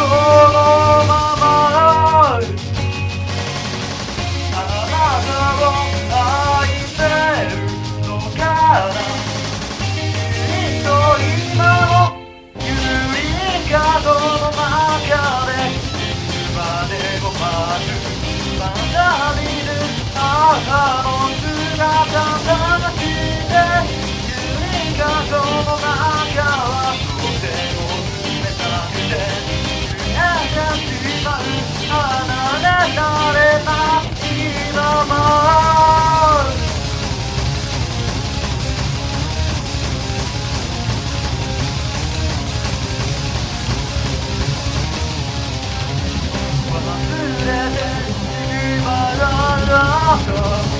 このままあなたを愛せるのかなきっと今もゆりかごの中でいつまでも待つまだ見ぬ母の姿だれてしまう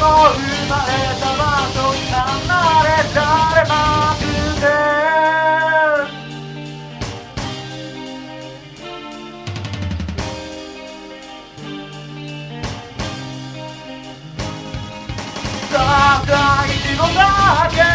も生まれた場所離れられなくてたった一度だけ